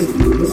ediyoruz.